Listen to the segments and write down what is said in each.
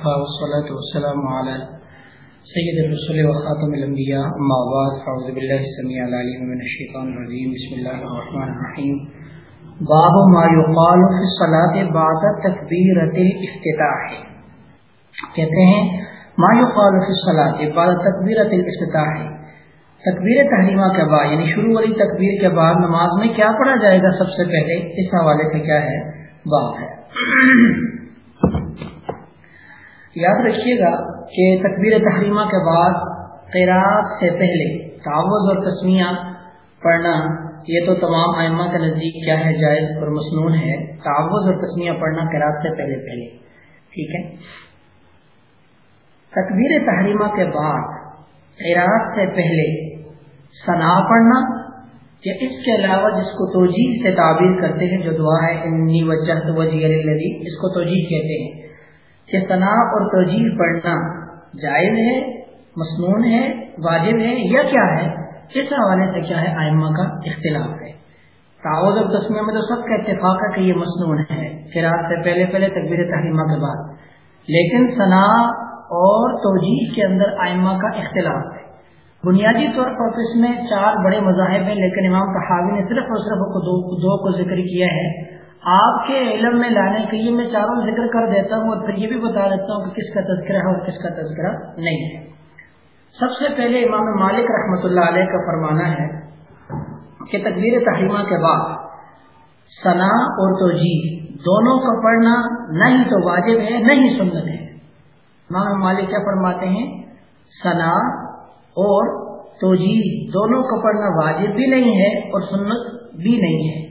وكفى والصلاة والسلام على سيد الرسول وخاتم الأنبياء، أما بعد أعوذ بالله السميع العليم من الشيطان الرجيم. بسم الله الرحمن الرحيم. باب ما يقال في الصلاة بعد تكبيرة الافتتاح. کہتے ہیں، ما يقال في الصلاة بعد تكبيرة الافتتاح. تکبیر تحریمہ کے بعد یعنی شروع والی تکبیر کے بعد نماز میں کیا پڑھا جائے گا سب سے پہلے؟ اس حوالے سے کیا ہے؟ باب ہے۔ یاد رکھیے گا کہ تکبیر تحریمہ کے بعد قیرات سے پہلے تعوض اور تسمیہ پڑھنا، یہ تو تمام ائمہ کے نزدیک کیا ہے، جائز اور مصنون ہے۔ تعوض اور تسمیہ پڑھنا قیرات سے پہلے پہلے۔ ٹھیک ہے؟ تکبیر تحریمہ کے بعد قیرات سے پہلے ثنا پڑھنا، یا اس کے علاوہ جس کو توجہ سے تعبیر کرتے ہیں، جو دعا ہے انی وجہ اس کو توجہ کہتے ہیں۔ کہ ثنا اور توجہ پڑھنا جائز ہے مصنون ہے واجب ہے یا کیا ہے؟ اس حوالے سے کیا ہے؟ آئمہ کا اختلاف ہے۔ تعوض اور تسمیہ میں تو سب کا اتفاق ہے کہ یہ مصنون ہے۔ رات سے پہلے پہلے تقبیر تحریمہ کے بعد۔ لیکن ثنا اور توجہ کے اندر آئمہ کا اختلاف ہے۔ بنیادی طور پر اس میں چار بڑے مذاہب ہیں لیکن امام تحاوی نے صرف اور صرف دو, دو کو ذکر کیا ہے۔ آپ کے علم میں لانے کے لیے میں چاروں ذکر کر دیتا ہوں اور پھر یہ بھی بتا دیتا ہوں کہ کس کا تذکرہ ہے اور کس کا تذکرہ نہیں ہے۔ سب سے پہلے امام مالک رحمۃ اللہ علیہ کا فرمانا ہے کہ تقبیر تحریمہ کے بعد ثنا اور توجی دونوں کا پڑھنا نہ ہی تو واجب ہے نہ ہی سنت ہے۔ امام مالک کیا فرماتے ہیں؟ ثنا اور توجی دونوں کا پڑھنا واجب بھی نہیں ہے اور سنت بھی نہیں ہے۔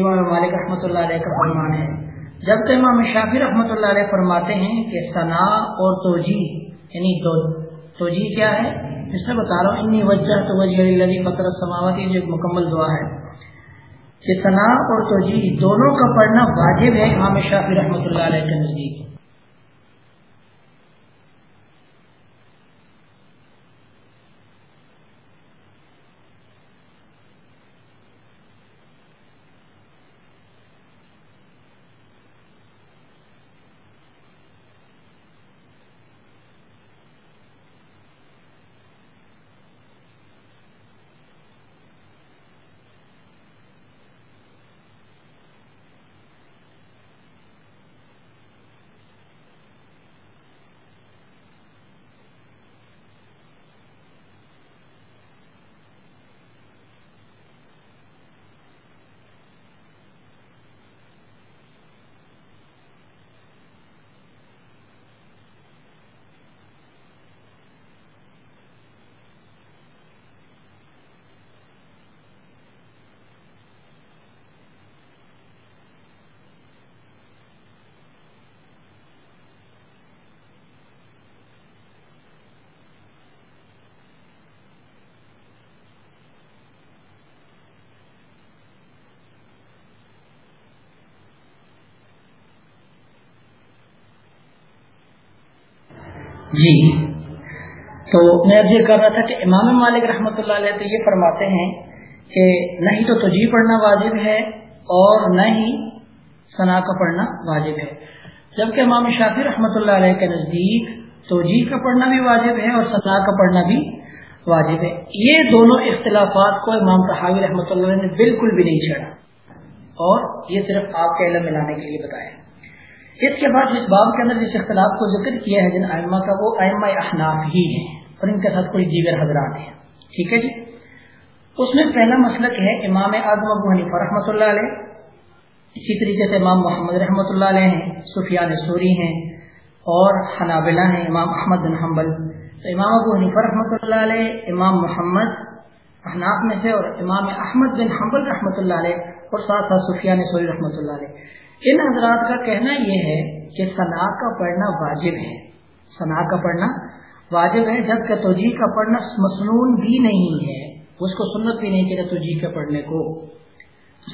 امام مالک رحمۃ اللہ علیہ کا فرمان ہے۔ جبکہ امام شافی رحمۃ اللہ علیہ فرماتے ہیں کہ ثنا اور توجی یعنی توجی کیا ہے؟ اس سے بتا رہا ہوں، انی وجہ تو وجہ فطر سماوتی جو ایک مکمل دعا ہے۔ کہ ثنا اور توجی دونوں کا پڑھنا واجب ہے امام شافی رحمۃ اللہ علیہ کے نزدیک۔ جی۔ تو میں اب یہ کر رہا تھا کہ امام مالک رحمۃ اللہ علیہ تو یہ فرماتے ہیں کہ نہ ہی تو تجیح پڑھنا واجب ہے اور نہ ہی ثنا کا پڑھنا واجب ہے۔ جبکہ امام شافی رحمۃ اللہ علیہ کے نزدیک توجہ کا پڑھنا بھی واجب ہے اور ثنا کا پڑھنا بھی واجب ہے۔ یہ دونوں اختلافات کو امام صحابی رحمۃ اللہ علیہ نے بالکل بھی نہیں چھڑا اور یہ صرف آپ کے علم میں لانے کے لیے بتایا۔ اس کے بعد جس باب کے اندر جس اختلاف کو ذکر کیا ہے جن ائمہ کا، وہ ائمہ احناف ہی ہیں اور ان کے ساتھ کوئی دیگر حضرات ہیں۔ ٹھیک ہے جی؟ اس میں پہلا مسلک ہے امام اعظم ابو حنیفہ رحمۃ اللہ علیہ۔ اسی طریقے سے امام محمد رحمۃ اللہ علیہ ہیں، سفیان سوری ہیں اور حنابلہ ہیں، امام احمد بن حنبل۔ تو امام ابو حنیفہ رحمۃ اللہ علیہ، امام محمد احناف میں سے اور امام احمد بن حنبل رحمۃ اللہ علیہ اور ساتھ ساتھ سفیان سوری رحمۃ اللہ علیہ۔ ان حضرات کا کہنا یہ ہے کہ ثنا کا پڑھنا واجب ہے۔ ثنا کا پڑھنا واجب ہے، جبکہ توجہ کا پڑھنا مصنون بھی نہیں ہے۔ اس کو سنت بھی نہیں کہ توجہ کے پڑھنے کو۔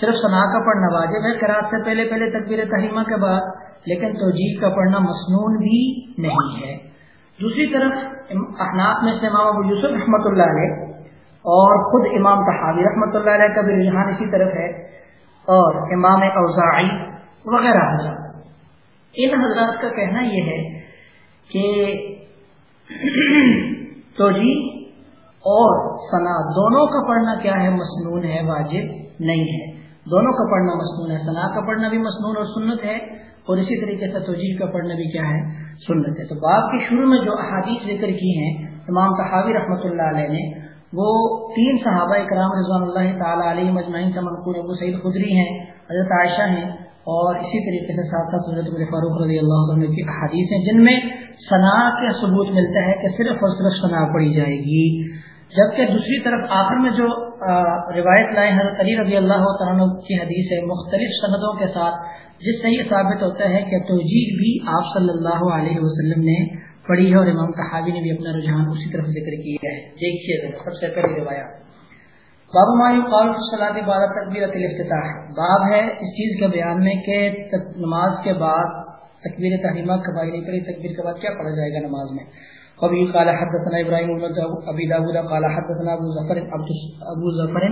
صرف ثنا کا پڑھنا واجب ہے کراط سے پہلے پہلے تقبیر تحریمہ کے بعد، لیکن توجہ کا پڑھنا مصنون بھی نہیں ہے۔ دوسری طرف احناف میں سے امام ابو یوسف رحمۃ اللہ علیہ اور خود امام تحابی رحمۃ اللہ علیہ کا بھی رجحان اسی طرف ہے۔ اور امام اوزاعی وغیرہ۔ حضرات ان حضرات کا کہنا یہ ہے کہ تو جی اور سنا دونوں کا پڑھنا کیا ہے؟ مصنون ہے، واجب نہیں ہے۔ دونوں کا پڑھنا مصنون ہے سنا کا پڑھنا بھی مصنون اور سنت ہے، اور اسی طریقے سے توجیح کا پڑھنا بھی کیا ہے؟ سنت ہے۔ تو باپ کے شروع میں جو احادیث ذکر کی ہیں، امام صحابی رحمۃ اللہ علیہ نے، وہ تین صحابہ اکرام رضوان اللہ تعالیٰ علیہ مجمعین سے منقور ابو سعید خدری ہیں، حضرت عائشہ ہیں اور اسی طریقے سے ساتھ ساتھ حضرت فاروق رضی اللہ عنہ کی احادیث ہیں جن میں ثنا کا ثبوت ملتا ہے کہ صرف اور صرف ثنا پڑھی جائے گی۔ جبکہ دوسری طرف آخر میں جو روایت لائے حضرت علی رضی اللہ تعالیٰ کی حدیث ہے، مختلف سندوں کے ساتھ، جس سے یہ ثابت ہوتا ہے کہ توجیح بھی آپ صلی اللہ علیہ وسلم نے پڑھی ہے اور امام صحابی نے بھی اپنا رجحان اسی طرف ذکر کیا ہے۔ دیکھیے سب سے پہلی روایات بابا مایو قال صلاح بعد تکبیر الافتتاح. باب ہے اس چیز کے بیان میں کہ نماز کے بعد تکبیر تحریمہ کبائی نہیں پڑی تکبیر کے بعد کیا پڑھا جائے گا نماز میں؟ ابھی قال حدثنا ابراہیم ابی داود قال حدثنا ابو ظفر ابو ظفر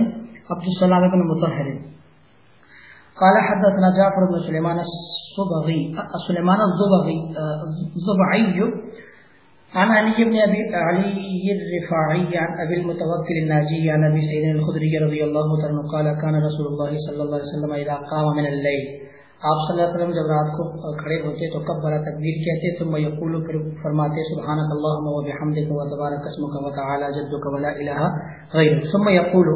عبد السلام بن مطهر قال حدثنا جعفر بن سليمان الصبغي سليمان الزبغي الزبعي عن علي بن ابي علي الرفاعي عن ابي المتوكل الناجي عن ابي سعيد الخدري رضي الله عنه قال كان رسول الله صلى الله عليه وسلم اذا قام من الليل آپ صلی اللہ علیہ وسلم جب رات کو کھڑے ہوتے تو کب بڑا تقبیر کہتے، ثم یقول پھر فرماتے سبحانك اللهم وبحمدك وتبارك اسمك وتعالى جدك ولا اله غيرك ثم يقول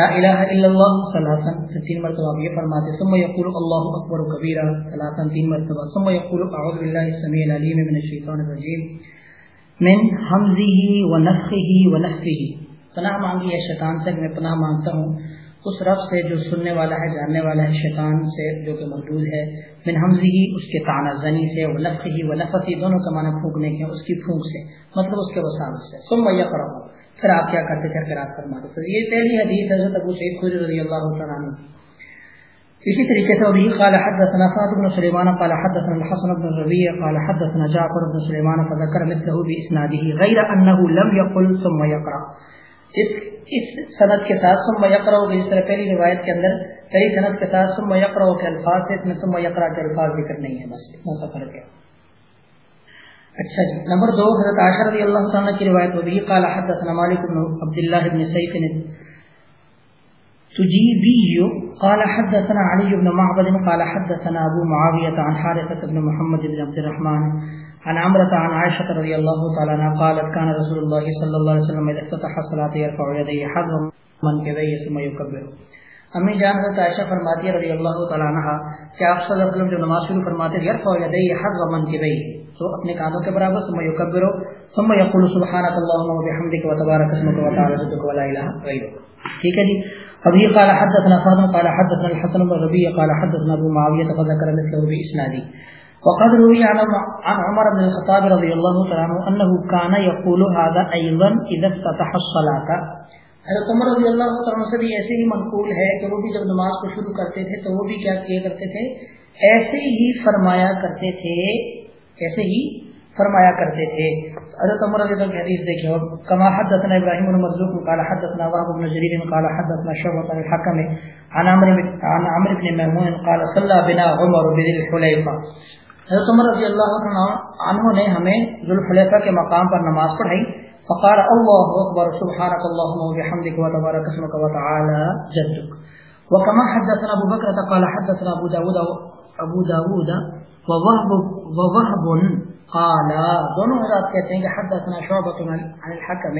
لا اله الا الله ثلاثا تین مرتبہ یہ فرماتے، ثم يقول الله اكبر كبيرا ثلاثا، تین مرتبہ۔ ثم يقول اعوذ بالله السميع العليم من الشيطان الرجيم من همزه ونفخه ونفثه پناہ مانگی ہے شیطان سے، میں پناہ مانگتا ہوں۔ اس رب سے جو سننے والا ہے، جاننے والا ہے شیطان سے، جو کہ محدود ہے۔ من حمزی ہی اس کے تانا زنی سے وہ لفظ ہی وہ لفظ دونوں کا معنی پھونکنے کے اس کی پھونک سے مطلب اس کے وساوت سے۔ تم میں پڑھا ہوں پھر آپ کیا کرتے پھر آپ فرماتے تو یہ پہلی حدیث حضرت ابو سعید خود رضی اللہ عنہ۔ اسی طریقے سے ابھی قال حدثنا فاطمه بن سليمان قال حدثنا الحسن بن الربيع، قال حدثنا جعفر بن سليمان فذكر مثله باسناده غير انه لم يقل ثم يقرأ. اس اس صنعت کے ساتھ سم یقرا جس طرح پہلی روایت کے اندر، پہلی صنعت کے ساتھ سم یقرا کے الفاظ سے اس میں سم یقرا کے الفاظ ذکر نہیں ہے، بس اتنا سا فرق ہے۔ اچھا جی نمبر دو، حضرت عاشر رضی اللہ تعالیٰ کی روایت ہوئی قال حدثنا مالک بن عبد الله بن سیف تجیبی قال حدثنا علی بن معبد، قال حدثنا ابو معاویة عن حارثة بن محمد بن عبد الرحمن عن عمرة عن عائشة رضي الله تعالى عنها قالت كان رسول الله صلى الله عليه وسلم إذا افتتح الصلاة يرفع يديه حظا من كذيه ثم يكبر امی جان حضرت عائشہ فرماتی ہے رضی اللہ تعالی عنہ کہ آپ صلی اللہ علیہ وسلم جو نماز شروع فرماتے ہیں یرفع یدیہ حظ من کذیہ تو اپنے کانوں کے برابر ثم یکبر ثم یقول سبحانك اللهم وبحمدك وتبارك اسمك وتعالى جدك ولا اله غیرك ٹھیک ہے جی؟ ابھی قال حدثنا فاطمه قال حدثنا الحسن بن ربيع، قال حدثنا ابو معاويه فذكر مثله باسناده وقد روي عن عمر بن الخطاب رضي الله تعالى عنه انه كان يقول هذا ايضا اذا افتتح الصلاه حضرت عمر رضی اللہ عنہ سے بھی ایسے ہی منقول ہے کہ وہ بھی جب نماز کو شروع کرتے تھے تو وہ بھی کیا کیا کرتے تھے؟ ایسے ہی فرمایا کرتے تھے، ایسے ہی فرمایا کرتے تھے۔ حضرت عمر رضی اللہ عنہ حدیث دیکھیں اور کما حدثنا ابراہیم بن مرزوق قال حدثنا وهب بن جرير قال حدثنا شعبة بن الحكم عن عمرو بن عن عمرو بن ميمون قال صلى بنا عمر بذل الحليفه حضرت عمر رضی اللہ عنہ نے ہمیں ذوالحلیفہ کے مقام پر نماز پڑھائی۔ فقال اللہ اکبر سبحانك اللهم وبحمدك وتبارك اسمك وتعالى جدك وكما حدثنا ابو بكر قال حدثنا ابو داود ابو داود ووهب ووهب قال، دونوں حضرات کہتے ہیں کہ حدثنا شعبۃ عن الحكم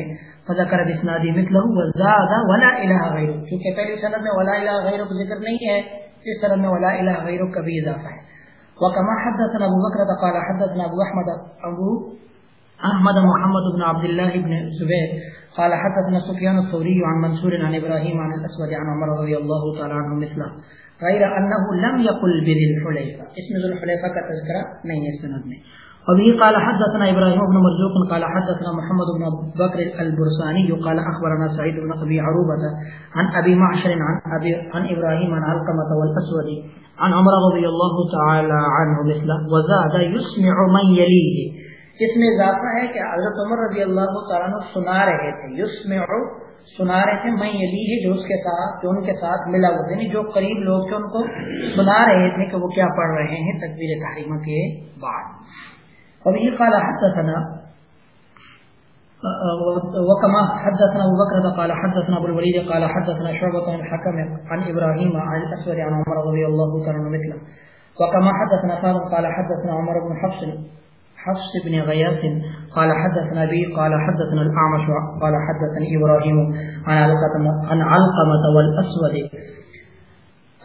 فذكر باسناد مثله وزاد ولا اله غيره کیونکہ پہلی سند میں ولا اله غيره ذکر نہیں ہے اس سند میں ولا اله غيره کا بھی اضافہ ہے۔ وكما حدثنا ابو بكر قال حدثنا ابو احمد ابو احمد محمد بن عبد الله بن زبير قال حدثنا سفيان الثوري عن منصور عن ابراهيم عن الاسود عن عمر رضي الله تعالى عنه مثله غير انه لم يقل بذي الحليفه اسم ذو الحليفه کا تذکرہ نہیں ہے، سند میں وبه قال حدثنا ابراهيم بن مرزوق، قال حدثنا محمد بن بكر البرساني، قال اخبرنا سعيد بن ابي عروبه عن ابي معشر عن ابي عن ابراهيم عن علقمه والاسود عن عمر رضی اللہ تعالی عنہ مثلا وزاد يسمع من يليه. اس میں اضافہ ہے کہ حضرت عمر رضی اللہ تعالیٰ عنہ سنا رہے تھے یسمع سنا رہے تھے میں یلیہ جو اس کے ساتھ، جو ان کے ساتھ ملا ہوا یعنی جو قریب لوگ تھے ان کو سنا رہے تھے کہ وہ کیا پڑھ رہے ہیں، تکبیر تحریمہ کے بعد۔ وبه قال حدثنا، وكما حدثنا ابو بكر قال حدثنا ابو الوليد قال حدثنا شعبة عن الحكم عن ابراهيم عن الاسود عن عمر رضي الله تعالى عنه مثله. وكما حدثنا فاضل قال حدثنا عمر بن حفص حفص بن غياث قال حدثنا بي قال حدثنا الاعمش قال حدثني ابراهيم عن علقمة عن علقمة والاسود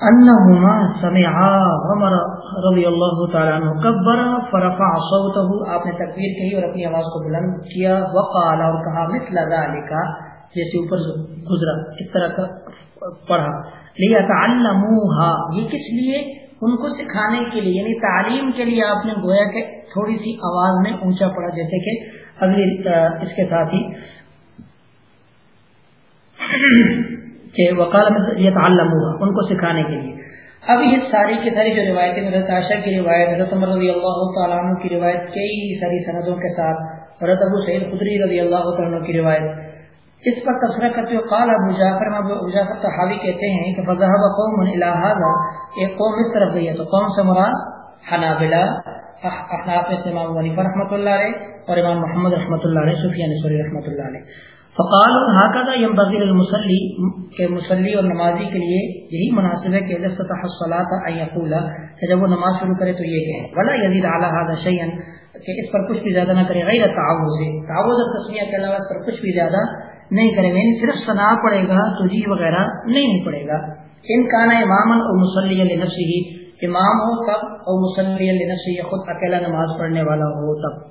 انہما سمعا عمر رضی اللہ تعالی عنہ کبر فرفع صوته، آپ نے تکبیر کہی اور اپنی آواز کو بلند کیا، وقال اور کہا، مثل ذلك جیسے اوپر گزرا، اس طرح کا پڑھا۔ لِيَتَعَلَّمُوهَا یہ کس لیے؟ ان کو سکھانے کے لیے یعنی تعلیم کے لیے آپ نے گویا کہ تھوڑی سی آواز میں اونچا پڑا جیسے کہ اگلی اس کے ساتھ ہی۔ کہ وکال یہ تعلم ہوا ان کو سکھانے کے لیے۔ اب یہ ساری کی ساری جو روایتیں حضرت عائشہ کی روایت، حضرت عمر رضی اللہ تعالیٰ عنہ کی روایت، کئی ساری سندوں کے ساتھ، حضرت ابو سعید خدری رضی اللہ تعالیٰ کی روایت۔ اس پر تبصرہ کرتے ہوئے قال ابو جعفر ابو جعفر صحابی کہتے ہیں کہ فذهب قوم الى ایک قوم اس طرف گئی ہے، تو کون سے مراد حنابلہ احناف سے امام حنیفہ رحمۃ اللہ علیہ اور امام محمد رحمۃ اللہ علیہ، سفیان ثوری رحمۃ اللہ علیہ۔ فقال هكذا ينبغي للمصلي کہ مصلی اور نمازی کے لیے یہی مناسب ہے کہ اذا فتح الصلاه ان کہ جب وہ نماز شروع کرے تو یہ کہے۔ ولا يزيد على هذا شيئا کہ اس پر کچھ بھی زیادہ نہ کرے غیر تعوذ۔ تعوذ اور تسمیہ کے علاوہ اس پر کچھ بھی زیادہ نہیں کرے گا یعنی صرف ثنا پڑے گا تجی وغیرہ نہیں پڑے گا۔ ان کان اماما او مصلی لنفسه امام ہو تب او مصلی لنفسه خود اکیلا نماز پڑھنے والا ہو تب۔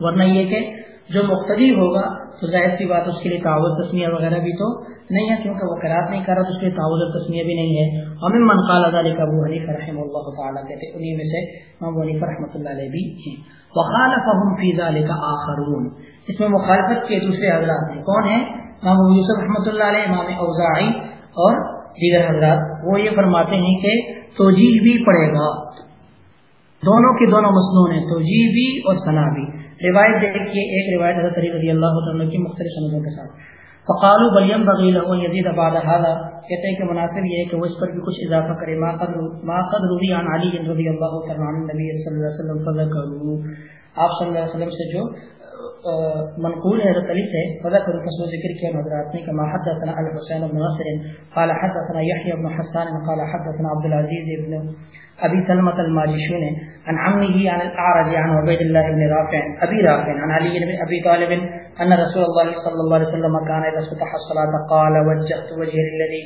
ورنہ یہ کہ جو مقتدی ہوگا، تو ظاہر سی بات اس کے لیے تعاوت تسمیہ وغیرہ بھی تو نہیں ہے، کیونکہ وہ قرات نہیں کر رہا، تو اس کے لیے تعاوت اور تسمیہ بھی نہیں ہے۔ ہمیں من قال ذلك ابو حنیفہ رحمہ اللہ تعالی، کہتے ہیں انہی میں سے ابو حنیفہ رحمۃ اللہ علیہ بھی ہیں۔ وخالفهم في ذلك اخرون اس میں مخالفت کے دوسرے حضرات ہیں۔ کون ہیں؟ امام ابو یوسف رحمۃ اللہ علیہ، امام اوزاعی اور دیگر حضرات۔ وہ یہ فرماتے ہیں کہ توجیہ بھی پڑے گا۔ دونوں کے دونوں مسنون ہیں، توجیہ بھی اور ثنا بھی۔ روایت دیکھیے ایک روایت حضرت علی رضی اللہ عنہ کی مختلف سندوں کے ساتھ۔ فقالوا بلیم بغیل و یزید بعد هذا۔ کہتے ہیں کہ مناسب یہ ہے کہ وہ اس پر بھی کچھ اضافہ کرے۔ ما قد ما قد روی عن علی رضی اللہ تعالی عنہ نبی صلی اللہ علیہ وسلم فذكروا آپ صلی اللہ علیہ وسلم سے جو منقول ہے حضرت علی سے فذكر فسو ذکر کیا حضرات نے کہ حدثنا الحسین بن نصر، قال حدثنا يحيى بن حسان، قال حدثنا عبد العزيز بن ابي سلمة الماجشون، عن عمه عن الاعرج عن عبيد الله بن رافع ابي رافع، عن علي بن ابي طالب، ان رسول الله صلى الله عليه وسلم كان اذا فتح الصلاه قال وجهت وجهي للذي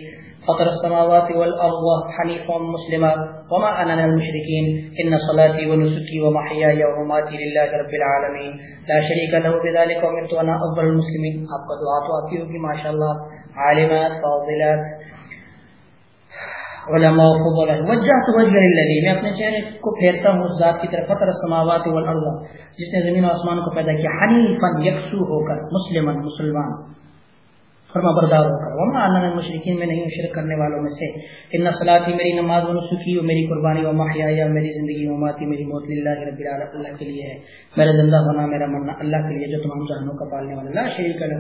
فطر السماوات والارض حنيفا مسلما. وما انا من المشركين. ان صلاتي ونسكي ومحياي ومماتي لله رب العالمين. لا شريك له بذلك وامرت انا افضل المسلمين. آپ کا دعا تو آتی ہوگی، ماشاءاللہ. عالمات، فاضلات. علماء فضلہ وجہت وجہ الذی میں اپنے چہرے کو پھیرتا ہوں اس ذات کی طرف. فطر السماوات والارض جس نے زمین و آسمان کو پیدا کیا. حنیفا، یکسو ہو کر. مسلمان مسلمان. فرما بردار ہو کر وما انا مشرکین میں نہیں شرک کرنے والوں میں سے۔ ان صلاتی میری نماز و نسکی و میری قربانی و محیا میری زندگی و ماتی، میری موت للہ رب العالمین اللہ کے لیے ہے۔ میرا زندہ ہونا، میرا مرنا اللہ کے لیے جو تمام جہانوں کا پالنے والا، لا شریک لہ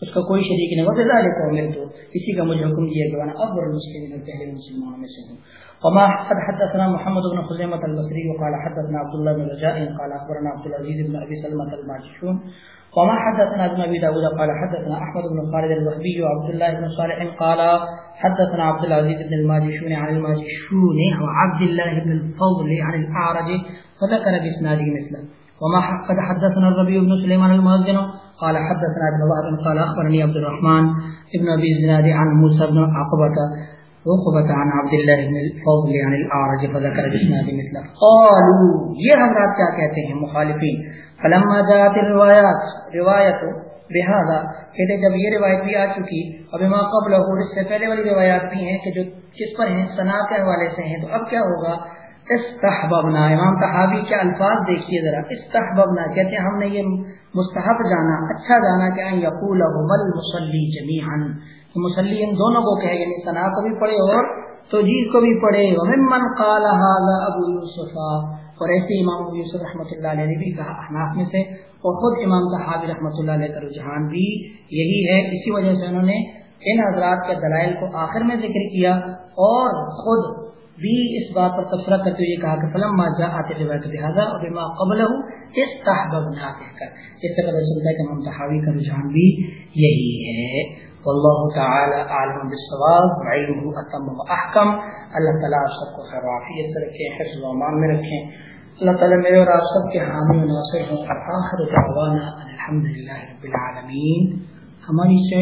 اس کا کوئی شریک نہیں۔ وہ ذالک کو امر تو اسی کا مجھے حکم دیا کہ انا افضل المسلمین پہلے مسلمانوں میں سے ہوں۔ وما قد حدثنا محمد بن خزیمة البصری وقال حدثنا عبد الله بن رجاء قال اخبرنا عبد العزيز بن ابي سلمة الماجشون۔ وما حدثنا ابن ابي داود، قال حدثنا احمد بن خالد الوهبي وعبد الله بن صالح، قال حدثنا عبد العزيز بن الماجشون عن الماجشون وعبد الله بن الفضل عن الاعرج فذكر باسناده مثله. وما قد حدثنا الربيع بن سليمان المؤذن، قال حدثنا ابن وهب، قال اخبرني عبد الرحمن ابن ابي الزناد عن موسى بن عقبه وقبت عن عبد الله بن الفضل عن الاعرج فذكر باسناده مثله. قالوا، یہ حضرات کیا کہتے ہیں مخالفین؟ فلما جاءت الروایات روایت بهذا کہتے جب یہ روایت بھی آ چکی، اب ما قبل اس سے پہلے والی روایات بھی ہیں کہ جو کس پر ہیں سنا کے حوالے سے ہیں، تو اب کیا ہوگا؟ استحببنا، امام تحابی کے الفاظ دیکھیے ذرا، استحببنا، کہتے ہیں ہم نے یہ مستحب جانا اچھا جانا کہ ان یقول بل مصلی جميعا مصلی ان دونوں کو کہے یعنی سنا کو بھی پڑھے اور توجیہ کو بھی پڑھے، ومن قال هذا ابو یوسف اور ایسے امام یوسف رحمۃ اللہ علیہ نے بھی کہا احناف میں سے اور خود امام صحابی رحمۃ اللہ علیہ کا رجحان بھی یہی ہے۔ اسی وجہ سے انہوں نے ان حضرات کے دلائل کو آخر میں ذکر کیا اور خود بھی اس بات پر تبصرہ کرتے ہوئے کہا کہ فلم ماجا آتے روایت لہٰذا اور بما قبل اس تحبب نہ کہہ کر اس سے پتہ چلتا ہے کہ منتحاوی کا رجحان بھی یہی ہے۔ واللہ تعالی عالم بالصواب، وعلمه اتم واحکم اللہ تعالی آپ سب کو خیر عافیت سے رکھیں حفظ و امان میں رکھیں اللہ تعالیٰ میرے اور آپ سب کے حامی و ناصر ہوں۔ آخر دعوانا الحمدللہ رب العالمین۔ ہماری